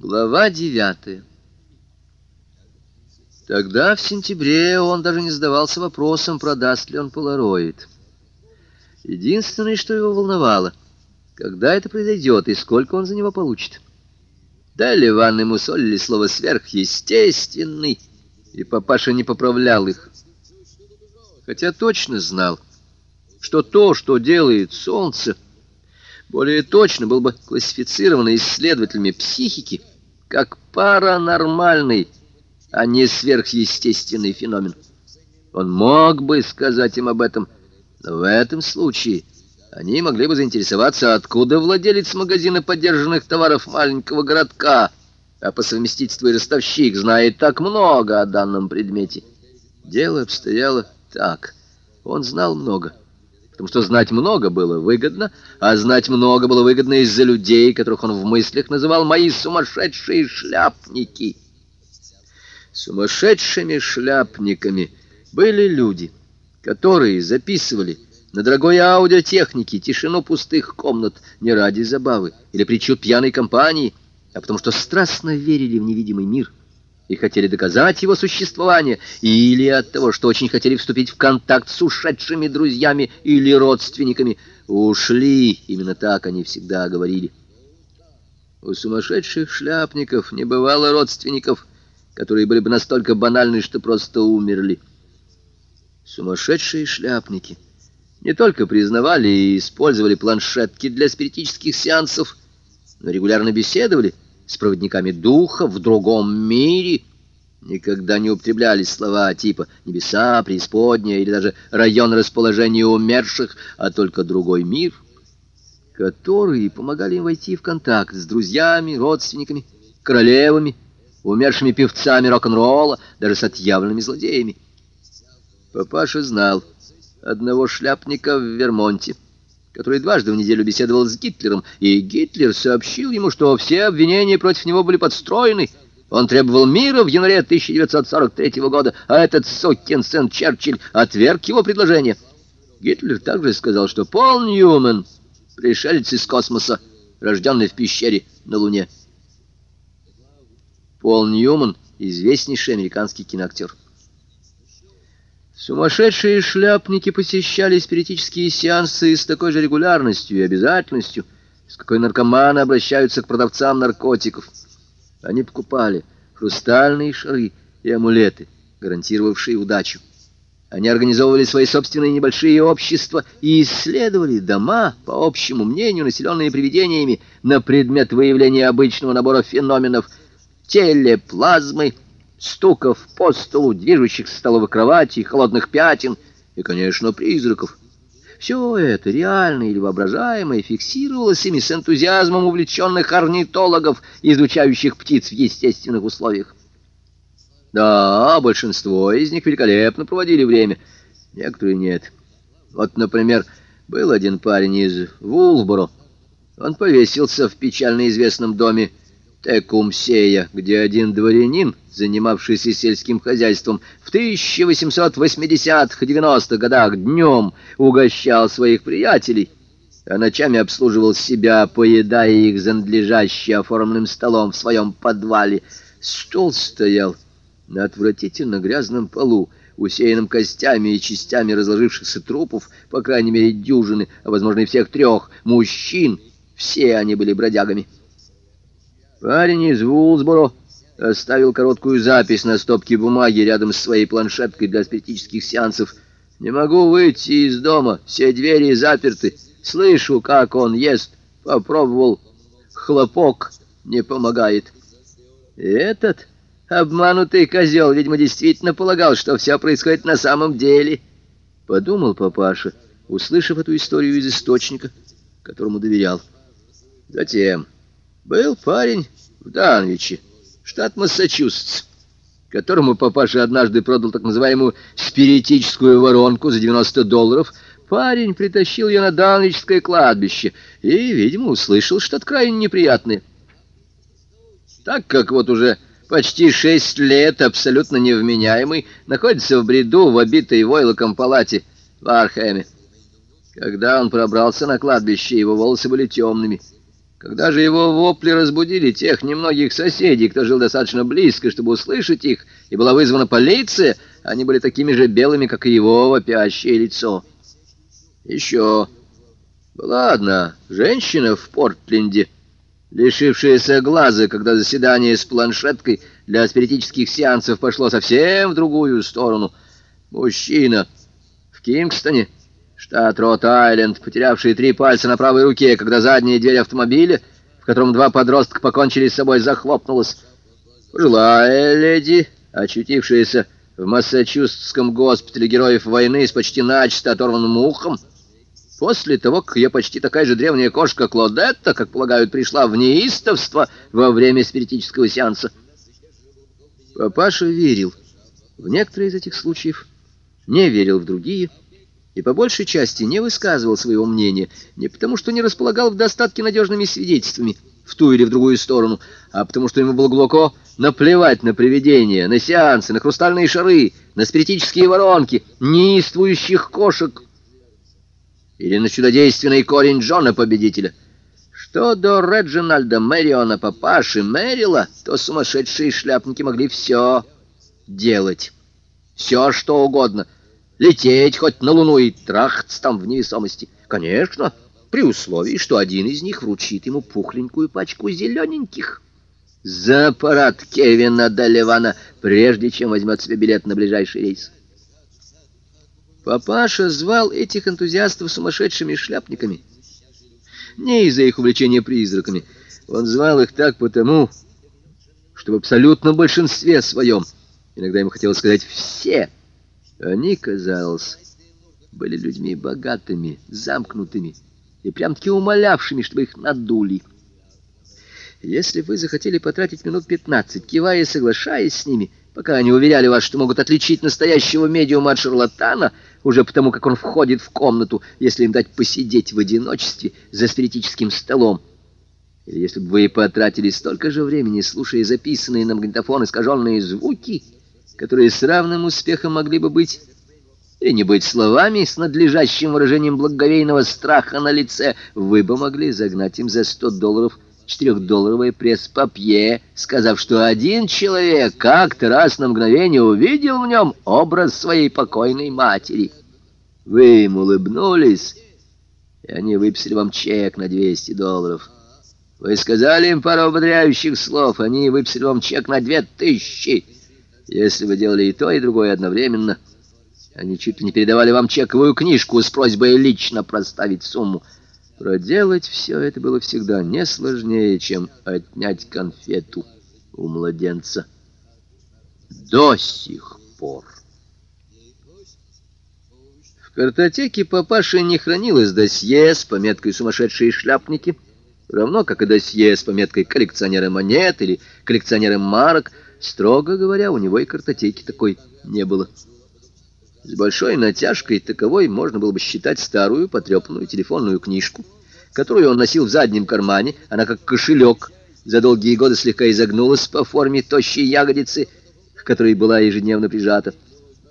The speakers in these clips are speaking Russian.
Глава девятая. Тогда, в сентябре, он даже не задавался вопросом, продаст ли он полароид. Единственное, что его волновало, когда это произойдет и сколько он за него получит. Дали Ван ему солили слово «сверхъестественный», и папаша не поправлял их. Хотя точно знал, что то, что делает солнце, более точно было бы классифицировано исследователями психики как паранормальный, а не сверхъестественный феномен. Он мог бы сказать им об этом, но в этом случае они могли бы заинтересоваться, откуда владелец магазина подержанных товаров маленького городка, а по совместительству и ростовщик знает так много о данном предмете. Дело обстояло так. Он знал много потому что знать много было выгодно, а знать много было выгодно из-за людей, которых он в мыслях называл «мои сумасшедшие шляпники». Сумасшедшими шляпниками были люди, которые записывали на дорогой аудиотехнике тишину пустых комнат не ради забавы или причуд пьяной компании, а потому что страстно верили в невидимый мир — и хотели доказать его существование, или от того, что очень хотели вступить в контакт с ушедшими друзьями или родственниками. Ушли, именно так они всегда говорили. У сумасшедших шляпников не бывало родственников, которые были бы настолько банальны, что просто умерли. Сумасшедшие шляпники не только признавали и использовали планшетки для спиритических сеансов, но регулярно беседовали с проводниками духа в другом мире. Никогда не употреблялись слова типа «небеса», «преисподняя» или даже «район расположения умерших», а только «другой мир», которые помогали им войти в контакт с друзьями, родственниками, королевами, умершими певцами рок-н-ролла, даже с отъявленными злодеями. Папаша знал одного шляпника в Вермонте, который дважды в неделю беседовал с Гитлером, и Гитлер сообщил ему, что все обвинения против него были подстроены. Он требовал мира в январе 1943 года, а этот сукин сын Черчилль отверг его предложение. Гитлер также сказал, что Пол Ньюман — пришелец из космоса, рожденный в пещере на Луне. Пол Ньюман — известнейший американский киноактер. Сумасшедшие шляпники посещали спиритические сеансы с такой же регулярностью и обязательностью, с какой наркоманы обращаются к продавцам наркотиков. Они покупали хрустальные шары и амулеты, гарантировавшие удачу. Они организовывали свои собственные небольшие общества и исследовали дома, по общему мнению, населенные привидениями, на предмет выявления обычного набора феноменов телеплазмы, стуков по столу, движущихся столовых кроватей, холодных пятен и, конечно, призраков. Все это, реальное или воображаемое, фиксировалось ими с энтузиазмом увлеченных орнитологов, изучающих птиц в естественных условиях. Да, большинство из них великолепно проводили время, некоторые нет. Вот, например, был один парень из Вулборо. Он повесился в печально известном доме Текумсея, где один дворянин, занимавшийся сельским хозяйством, в 1880-90-х годах днем угощал своих приятелей, а ночами обслуживал себя, поедая их за надлежаще оформленным столом в своем подвале. Стол стоял на отвратительно грязном полу, усеянном костями и частями разложившихся трупов, по крайней мере дюжины, а возможно и всех трех, мужчин. Все они были бродягами. Парень из Вулсборо оставил короткую запись на стопке бумаги рядом с своей планшеткой для спиритических сеансов. «Не могу выйти из дома, все двери заперты. Слышу, как он ест. Попробовал. Хлопок не помогает». «Этот обманутый козел, видимо, действительно полагал, что все происходит на самом деле», — подумал папаша, услышав эту историю из источника, которому доверял. Затем... Был парень в Данвиче, штат Массачусетс, которому папаша однажды продал так называемую спиритическую воронку за 90 долларов. Парень притащил ее на Данвичское кладбище и, видимо, услышал что-то крайне неприятное. Так как вот уже почти шесть лет абсолютно невменяемый находится в бреду в обитой войлоком палате в Археме. Когда он пробрался на кладбище, его волосы были темными, Когда же его вопли разбудили тех немногих соседей, кто жил достаточно близко, чтобы услышать их, и была вызвана полиция, они были такими же белыми, как и его вопящее лицо. Еще была одна женщина в Портленде, лишившаяся глаза, когда заседание с планшеткой для спиритических сеансов пошло совсем в другую сторону. Мужчина в Кингстоне Штат Рот-Айленд, потерявший три пальца на правой руке, когда задняя дверь автомобиля, в котором два подростка покончили с собой, захлопнулась. Пожилая леди, очутившаяся в Массачусетском госпитале героев войны с почти начисто оторванным ухом, после того, как ее почти такая же древняя кошка Клодетта, как полагают, пришла в неистовство во время спиритического сеанса. Папаша верил в некоторые из этих случаев, не верил в другие — и по большей части не высказывал своего мнения, не потому что не располагал в достатке надежными свидетельствами в ту или в другую сторону, а потому что ему было глубоко наплевать на привидения, на сеансы, на хрустальные шары, на спиритические воронки, неиствующих кошек или на чудодейственный корень Джона-победителя. Что до Реджинальда Мэриона, папаши Мэрила, то сумасшедшие шляпники могли все делать, все что угодно — лететь хоть на Луну и трахаться там в невесомости. Конечно, при условии, что один из них вручит ему пухленькую пачку зелененьких. За аппарат Кевина Доливана, прежде чем возьмет себе билет на ближайший рейс. Папаша звал этих энтузиастов сумасшедшими шляпниками. Не из-за их увлечения призраками. Он звал их так потому, что в абсолютном большинстве своем, иногда ему хотелось сказать «все», они, казалось, были людьми богатыми, замкнутыми и прям-таки умолявшими, чтобы их надули. Если вы захотели потратить минут пятнадцать, кивая и соглашаясь с ними, пока они уверяли вас, что могут отличить настоящего медиума от шарлатана, уже потому как он входит в комнату, если им дать посидеть в одиночестве за спиритическим столом, или если бы вы потратили столько же времени, слушая записанные на магнитофон искаженные звуки, которые с равным успехом могли бы быть или не быть словами с надлежащим выражением благоговейного страха на лице, вы бы могли загнать им за сто долларов четырехдолларовое пресс-папье, сказав, что один человек как-то раз на мгновение увидел в нем образ своей покойной матери. Вы им улыбнулись, и они выписали вам чек на 200 долларов. Вы сказали им пару ободряющих слов, они выписали вам чек на две тысячи. Если вы делали и то, и другое одновременно, они чуть ли не передавали вам чековую книжку с просьбой лично проставить сумму. Проделать все это было всегда не сложнее, чем отнять конфету у младенца. До сих пор. В картотеке папаши не хранилось досье с пометкой «Сумасшедшие шляпники», равно как и досье с пометкой «Коллекционеры монет» или «Коллекционеры марок», Строго говоря, у него и картотеки такой не было. С большой натяжкой таковой можно было бы считать старую потрепанную телефонную книжку, которую он носил в заднем кармане, она как кошелек, за долгие годы слегка изогнулась по форме тощей ягодицы, к которой была ежедневно прижата.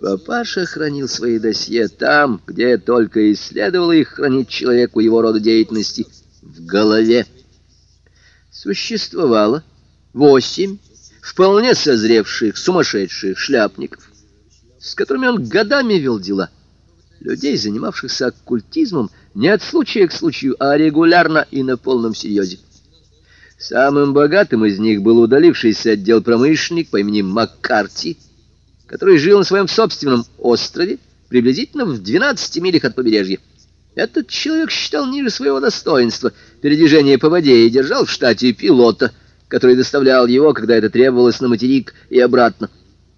Папаша хранил свои досье там, где только и следовало их хранить человеку его рода деятельности, в голове. Существовало восемь вполне созревших, сумасшедших шляпников, с которыми он годами вел дела. Людей, занимавшихся оккультизмом не от случая к случаю, а регулярно и на полном серьезе. Самым богатым из них был удалившийся отдел промышленник по имени Маккарти, который жил на своем собственном острове, приблизительно в 12 милях от побережья. Этот человек считал ниже своего достоинства передвижение по воде и держал в штате пилота – который доставлял его, когда это требовалось на материк и обратно.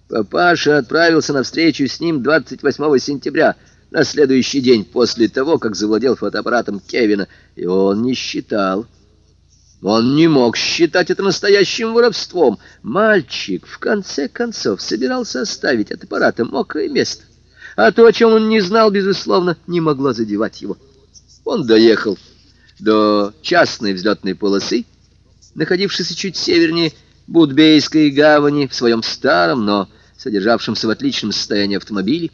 Папаша отправился на встречу с ним 28 сентября, на следующий день после того, как завладел фотоаппаратом Кевина, и он не считал. Он не мог считать это настоящим воровством. Мальчик, в конце концов, собирался оставить от аппарата мокрое место. А то, о чем он не знал, безусловно, не могло задевать его. Он доехал до частной взлетной полосы, находившийся чуть севернее Будбейской гавани, в своем старом, но содержавшемся в отличном состоянии автомобиле,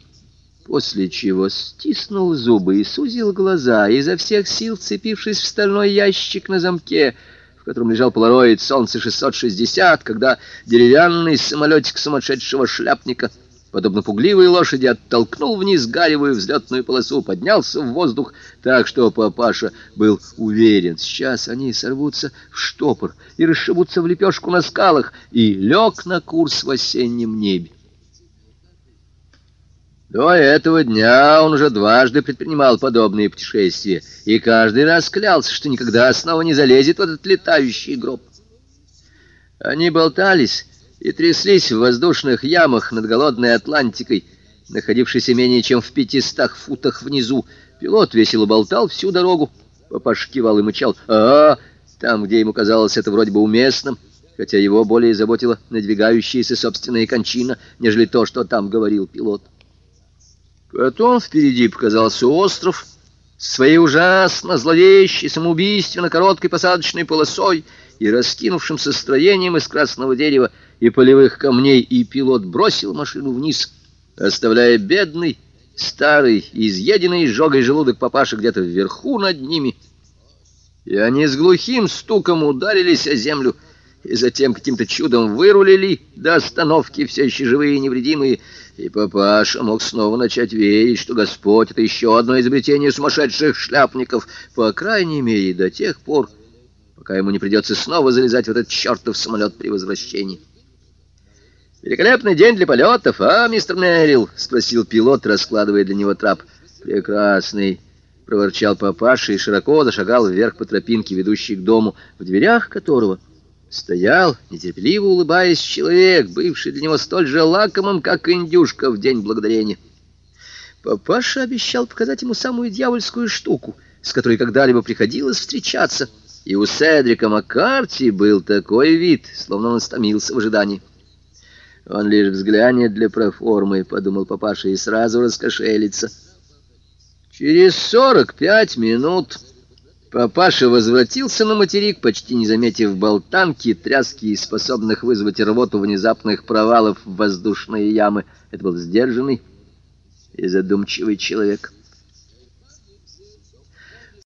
после чего стиснул зубы и сузил глаза, изо всех сил цепившись в стальной ящик на замке — в котором лежал полароид «Солнце-660», когда деревянный самолетик сумасшедшего шляпника, подобно пугливой лошади, оттолкнул вниз гаревую взлетную полосу, поднялся в воздух, так что папаша был уверен, сейчас они сорвутся в штопор и расшибутся в лепешку на скалах, и лег на курс в осеннем небе. До этого дня он уже дважды предпринимал подобные путешествия и каждый раз клялся, что никогда снова не залезет в этот летающий гроб. Они болтались и тряслись в воздушных ямах над голодной Атлантикой, находившейся менее чем в пятистах футах внизу. Пилот весело болтал всю дорогу. Папаша кивал и мычал «А, -а, -а там, где ему казалось это вроде бы уместным, хотя его более заботила надвигающаяся собственная кончина, нежели то, что там говорил пилот. Потом впереди показался остров своей ужасно зловещей, самоубийственно короткой посадочной полосой и раскинувшимся строением из красного дерева и полевых камней, и пилот бросил машину вниз, оставляя бедный, старый, изъеденный изжогой желудок папаши где-то вверху над ними. И они с глухим стуком ударились о землю, и затем каким-то чудом вырулили до остановки, все еще живые и невредимые, и папаша мог снова начать верить, что Господь — это еще одно изобретение сумасшедших шляпников, по крайней мере, до тех пор, пока ему не придется снова залезать в этот чертов самолет при возвращении. «Великолепный день для полетов, а, мистер Мерил?» — спросил пилот, раскладывая для него трап. «Прекрасный», — проворчал папаша и широко зашагал вверх по тропинке, ведущей к дому, в дверях которого стоял, нетерпеливо улыбаясь, человек, бывший для него столь же лакомым, как индюшка в день благодарения. Папаша обещал показать ему самую дьявольскую штуку, с которой когда-либо приходилось встречаться, и у Седрика Маккарти был такой вид, словно он стомился в ожидании. «Он лишь взглянет для проформы», — подумал папаша, — «и сразу раскошелится». Через сорок пять минут... Папаша возвратился на материк, почти не заметив болтанки, тряски и способных вызвать рвоту внезапных провалов в воздушные ямы. Это был сдержанный и задумчивый человек.